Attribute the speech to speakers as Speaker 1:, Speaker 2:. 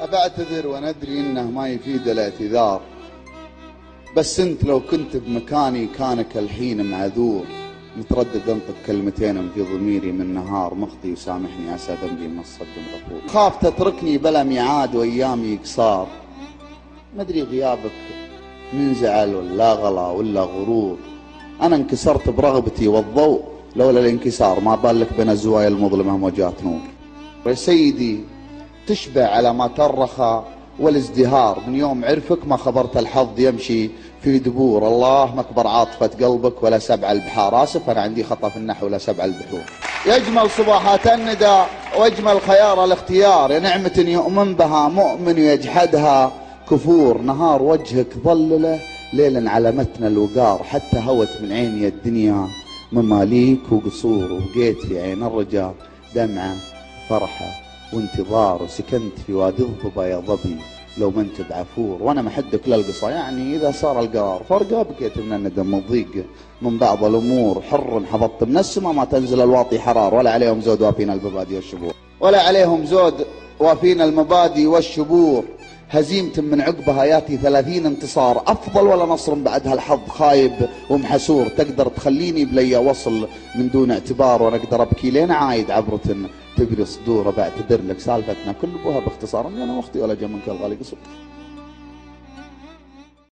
Speaker 1: أبعتذر وندري إنه ما يفيد الاعتذار. بس أنت لو كنت بمكاني كانك الحين معذور. متردد أنطق كلمتين في ضميري من نهار مخطي وسامحني عسى ذنبي من الصد غفور. خاف تتركني بلا ميعاد وأيامي قصار. ما أدري غيابك من زعل ولا غلا ولا غرور. أنا انكسرت برغبتي والضوء لولا الانكسار. ما بالك بين الزوايا المظلمة موجات نور. يا سيدي تشبع على ما ترخى والازدهار. من يوم عرفك ما خبرت الحظ يمشي في دبور. الله مكبر عاطفة قلبك ولا سبع البحار. آسف أنا عندي خطأ في النحو ولا سبع البحور. يجمل صباحات الندى واجمل خيار الاختيار. يا نعمة يؤمن بها مؤمن يجحدها. كفور نهار وجهك ظلله ليلا على متن الوقار. حتى هوت من عيني الدنيا مماليك وقصور وبقيت في عين الرجال دمعة فرحة. وانتظار وسكنت في وادي الظبا يا ظبي. لو ما انت بعفور وأنا محدك للقصة يعني إذا صار القرار فرقة بكيت من الندم والضيق من بعض الأمور حر حفظت من السماء ما تنزل الواطي حرار. ولا عليهم زود وافين المبادئ والشبور. ولا عليهم زود وافين المبادئ والشبور. هزيمة من عقبها ياتي ثلاثين انتصار. أفضل ولا نصر بعدها الحظ؟ خايب ومحسور تقدر تخليني بلي وصل من دون اعتبار وأنا أقدر أبكي؟ لين عايد عبرة تبري صدوره بعتذر لك سالفتنا. كل بها باختصار. أنا أختي ولا جا منك الغالي قصر